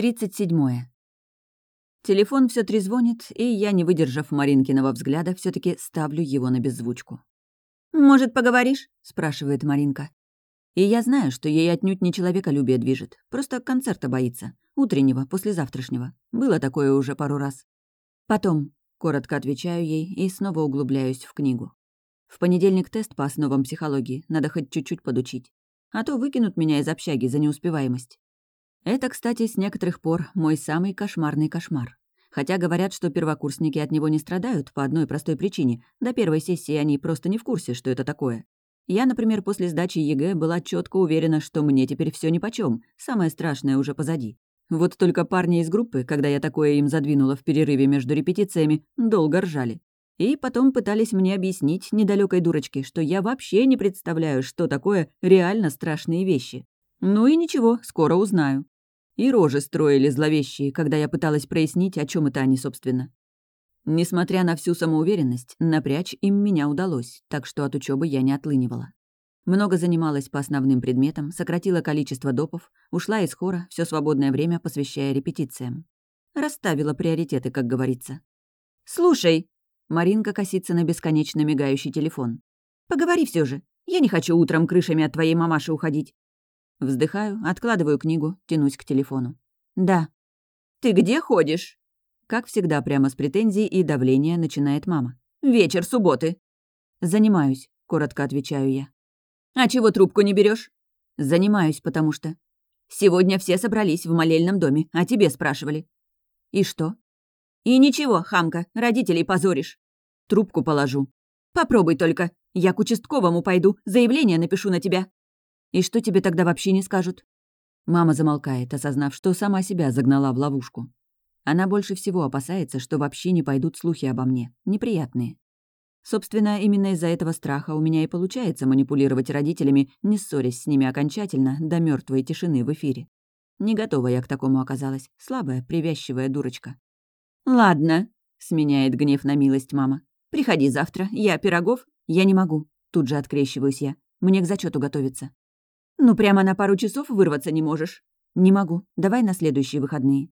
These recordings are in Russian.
Тридцать седьмое. Телефон все трезвонит, и я, не выдержав Маринкиного взгляда, все таки ставлю его на беззвучку. «Может, поговоришь?» — спрашивает Маринка. И я знаю, что ей отнюдь не человеколюбие движет, просто концерта боится. Утреннего, послезавтрашнего. Было такое уже пару раз. Потом, коротко отвечаю ей и снова углубляюсь в книгу. В понедельник тест по основам психологии, надо хоть чуть-чуть подучить. А то выкинут меня из общаги за неуспеваемость. Это, кстати, с некоторых пор мой самый кошмарный кошмар. Хотя говорят, что первокурсники от него не страдают по одной простой причине. До первой сессии они просто не в курсе, что это такое. Я, например, после сдачи ЕГЭ была четко уверена, что мне теперь все нипочём, самое страшное уже позади. Вот только парни из группы, когда я такое им задвинула в перерыве между репетициями, долго ржали. И потом пытались мне объяснить недалекой дурочке, что я вообще не представляю, что такое реально страшные вещи. Ну и ничего, скоро узнаю. И рожи строили зловещие, когда я пыталась прояснить, о чем это они, собственно. Несмотря на всю самоуверенность, напрячь им меня удалось, так что от учебы я не отлынивала. Много занималась по основным предметам, сократила количество допов, ушла из хора, все свободное время посвящая репетициям. Расставила приоритеты, как говорится. «Слушай!» Маринка косится на бесконечно мигающий телефон. «Поговори все же. Я не хочу утром крышами от твоей мамаши уходить. Вздыхаю, откладываю книгу, тянусь к телефону. «Да». «Ты где ходишь?» Как всегда, прямо с претензий и давления начинает мама. «Вечер субботы». «Занимаюсь», — коротко отвечаю я. «А чего трубку не берешь? «Занимаюсь, потому что...» «Сегодня все собрались в молельном доме, а тебе спрашивали». «И что?» «И ничего, хамка, родителей позоришь». «Трубку положу». «Попробуй только. Я к участковому пойду, заявление напишу на тебя». И что тебе тогда вообще не скажут?» Мама замолкает, осознав, что сама себя загнала в ловушку. Она больше всего опасается, что вообще не пойдут слухи обо мне, неприятные. Собственно, именно из-за этого страха у меня и получается манипулировать родителями, не ссорясь с ними окончательно до мертвой тишины в эфире. Не готова я к такому оказалась, слабая, привязчивая дурочка. «Ладно», — сменяет гнев на милость мама. «Приходи завтра, я пирогов». «Я не могу», — тут же открещиваюсь я. «Мне к зачету готовиться». «Ну, прямо на пару часов вырваться не можешь?» «Не могу. Давай на следующие выходные».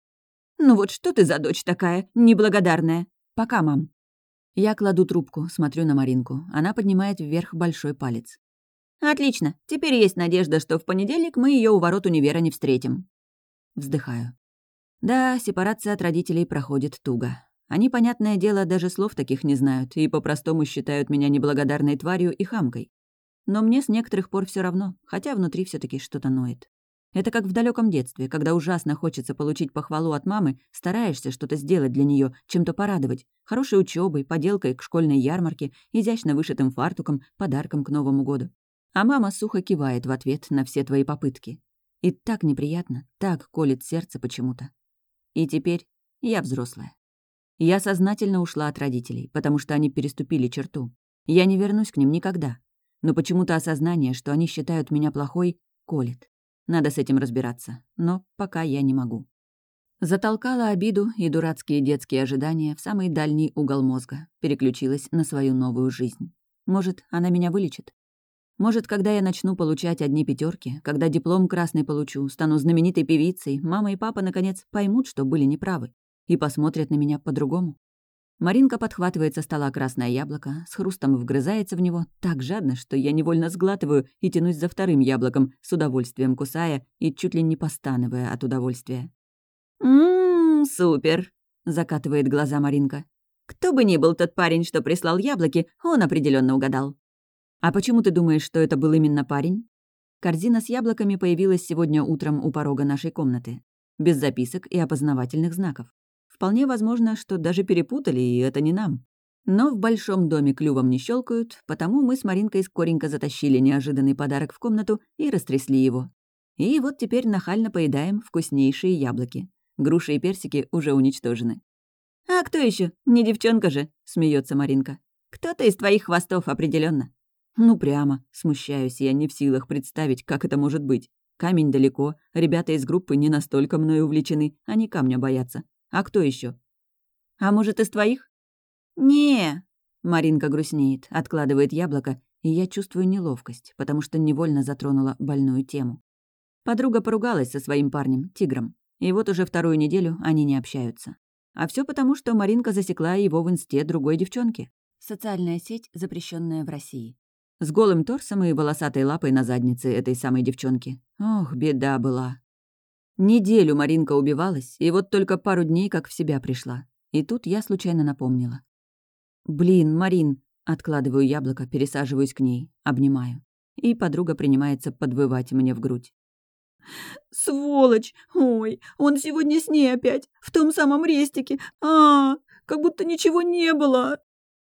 «Ну вот что ты за дочь такая, неблагодарная?» «Пока, мам». Я кладу трубку, смотрю на Маринку. Она поднимает вверх большой палец. «Отлично. Теперь есть надежда, что в понедельник мы ее у ворот универа не встретим». Вздыхаю. Да, сепарация от родителей проходит туго. Они, понятное дело, даже слов таких не знают и по-простому считают меня неблагодарной тварью и хамкой. Но мне с некоторых пор все равно, хотя внутри все таки что-то ноет. Это как в далеком детстве, когда ужасно хочется получить похвалу от мамы, стараешься что-то сделать для нее, чем-то порадовать. Хорошей учебой, поделкой к школьной ярмарке, изящно вышитым фартуком, подарком к Новому году. А мама сухо кивает в ответ на все твои попытки. И так неприятно, так колет сердце почему-то. И теперь я взрослая. Я сознательно ушла от родителей, потому что они переступили черту. Я не вернусь к ним никогда но почему-то осознание, что они считают меня плохой, колет. Надо с этим разбираться, но пока я не могу. Затолкала обиду и дурацкие детские ожидания в самый дальний угол мозга, переключилась на свою новую жизнь. Может, она меня вылечит? Может, когда я начну получать одни пятерки, когда диплом красный получу, стану знаменитой певицей, мама и папа, наконец, поймут, что были неправы, и посмотрят на меня по-другому? Маринка подхватывает со стола красное яблоко, с хрустом вгрызается в него так жадно, что я невольно сглатываю и тянусь за вторым яблоком, с удовольствием кусая и чуть ли не постановая от удовольствия. «Ммм, супер!» — закатывает глаза Маринка. «Кто бы ни был тот парень, что прислал яблоки, он определенно угадал». «А почему ты думаешь, что это был именно парень?» Корзина с яблоками появилась сегодня утром у порога нашей комнаты. Без записок и опознавательных знаков. Вполне возможно, что даже перепутали, и это не нам. Но в большом доме клювом не щелкают, потому мы с Маринкой скоренько затащили неожиданный подарок в комнату и растрясли его. И вот теперь нахально поедаем вкуснейшие яблоки. Груши и персики уже уничтожены. «А кто еще? Не девчонка же?» — смеется Маринка. «Кто-то из твоих хвостов определенно. «Ну прямо», — смущаюсь, я не в силах представить, как это может быть. Камень далеко, ребята из группы не настолько мною увлечены, они камня боятся. А кто еще? А может, из твоих? Не. Маринка грустнеет, откладывает яблоко, и я чувствую неловкость, потому что невольно затронула больную тему. Подруга поругалась со своим парнем, тигром. И вот уже вторую неделю они не общаются. А все потому, что Маринка засекла его в инсте другой девчонки. Социальная сеть, запрещенная в России. С голым торсом и волосатой лапой на заднице этой самой девчонки. Ох, беда была. Неделю Маринка убивалась, и вот только пару дней как в себя пришла. И тут я случайно напомнила. «Блин, Марин!» Откладываю яблоко, пересаживаюсь к ней, обнимаю. И подруга принимается подвывать мне в грудь. «Сволочь! Ой, он сегодня с ней опять, в том самом рестике. а, -а как будто ничего не было!»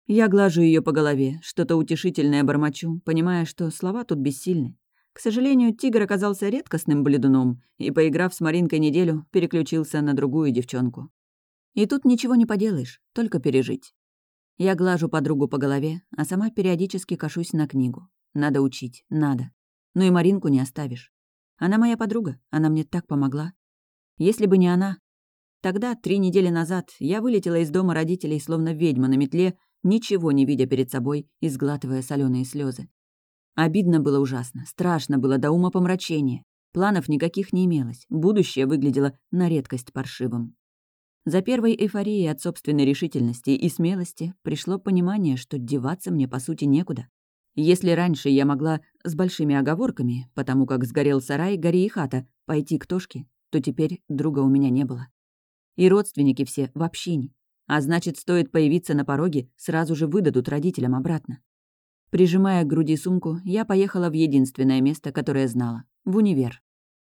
Я глажу ее по голове, что-то утешительное бормочу, понимая, что слова тут бессильны. К сожалению, тигр оказался редкостным бледуном и, поиграв с Маринкой неделю, переключился на другую девчонку. И тут ничего не поделаешь, только пережить. Я глажу подругу по голове, а сама периодически кашусь на книгу. Надо учить, надо. Ну и Маринку не оставишь. Она моя подруга, она мне так помогла. Если бы не она... Тогда, три недели назад, я вылетела из дома родителей, словно ведьма на метле, ничего не видя перед собой и сглатывая соленые слезы. Обидно было ужасно, страшно было до ума помрачения. Планов никаких не имелось, будущее выглядело на редкость паршивым. За первой эйфорией от собственной решительности и смелости пришло понимание, что деваться мне, по сути, некуда. Если раньше я могла с большими оговорками, потому как сгорел сарай, гори и хата, пойти к Тошке, то теперь друга у меня не было. И родственники все в общине. А значит, стоит появиться на пороге, сразу же выдадут родителям обратно. Прижимая к груди сумку, я поехала в единственное место, которое знала — в универ.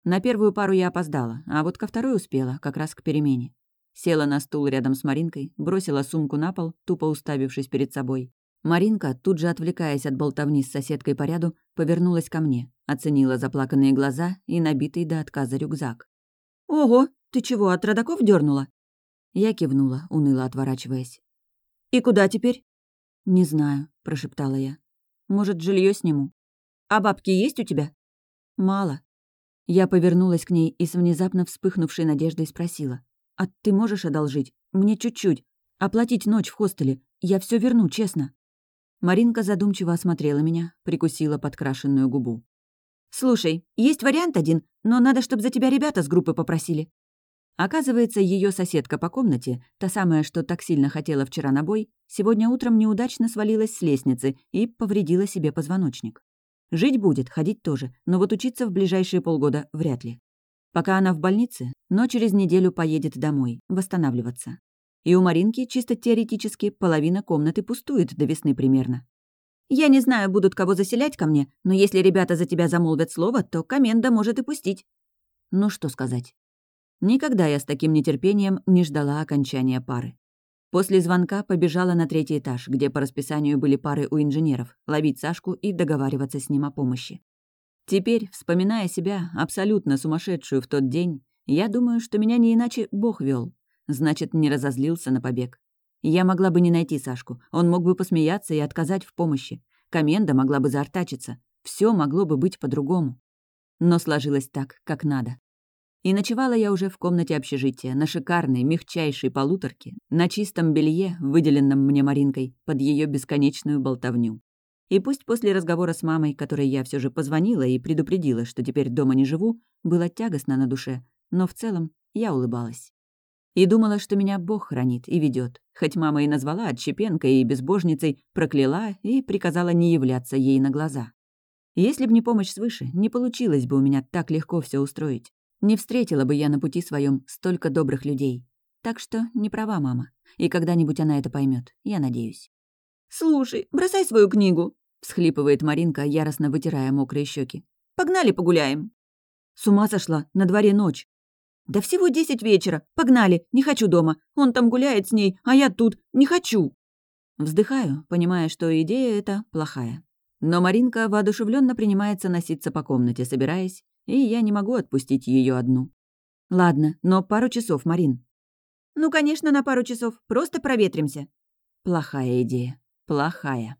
На первую пару я опоздала, а вот ко второй успела, как раз к перемене. Села на стул рядом с Маринкой, бросила сумку на пол, тупо уставившись перед собой. Маринка, тут же отвлекаясь от болтовни с соседкой по ряду, повернулась ко мне, оценила заплаканные глаза и набитый до отказа рюкзак. «Ого, ты чего, от родаков дернула? Я кивнула, уныло отворачиваясь. «И куда теперь?» «Не знаю», — прошептала я. «Может, жилье сниму?» «А бабки есть у тебя?» «Мало». Я повернулась к ней и с внезапно вспыхнувшей надеждой спросила. А ты можешь одолжить? Мне чуть-чуть. Оплатить ночь в хостеле. Я все верну, честно». Маринка задумчиво осмотрела меня, прикусила подкрашенную губу. «Слушай, есть вариант один, но надо, чтобы за тебя ребята с группы попросили». Оказывается, ее соседка по комнате, та самая, что так сильно хотела вчера на бой, сегодня утром неудачно свалилась с лестницы и повредила себе позвоночник. Жить будет, ходить тоже, но вот учиться в ближайшие полгода вряд ли. Пока она в больнице, но через неделю поедет домой, восстанавливаться. И у Маринки, чисто теоретически, половина комнаты пустует до весны примерно. «Я не знаю, будут кого заселять ко мне, но если ребята за тебя замолвят слово, то коменда может и пустить». Ну что сказать. Никогда я с таким нетерпением не ждала окончания пары. После звонка побежала на третий этаж, где по расписанию были пары у инженеров, ловить Сашку и договариваться с ним о помощи. Теперь, вспоминая себя, абсолютно сумасшедшую в тот день, я думаю, что меня не иначе Бог вел. Значит, не разозлился на побег. Я могла бы не найти Сашку, он мог бы посмеяться и отказать в помощи. Коменда могла бы заортачиться. Все могло бы быть по-другому. Но сложилось так, как надо. И ночевала я уже в комнате общежития, на шикарной, мягчайшей полуторке, на чистом белье, выделенном мне Маринкой, под ее бесконечную болтовню. И пусть после разговора с мамой, которой я все же позвонила и предупредила, что теперь дома не живу, было тягостно на душе, но в целом я улыбалась. И думала, что меня Бог хранит и ведет, хоть мама и назвала отщепенкой и безбожницей, прокляла и приказала не являться ей на глаза. Если б не помощь свыше, не получилось бы у меня так легко все устроить. Не встретила бы я на пути своем столько добрых людей. Так что не права мама. И когда-нибудь она это поймет, я надеюсь. «Слушай, бросай свою книгу», — всхлипывает Маринка, яростно вытирая мокрые щеки. «Погнали погуляем». «С ума сошла, на дворе ночь». «Да всего десять вечера. Погнали, не хочу дома. Он там гуляет с ней, а я тут. Не хочу». Вздыхаю, понимая, что идея эта плохая. Но Маринка воодушевленно принимается носиться по комнате, собираясь, и я не могу отпустить ее одну. «Ладно, но пару часов, Марин». «Ну, конечно, на пару часов. Просто проветримся». Плохая идея. Плохая.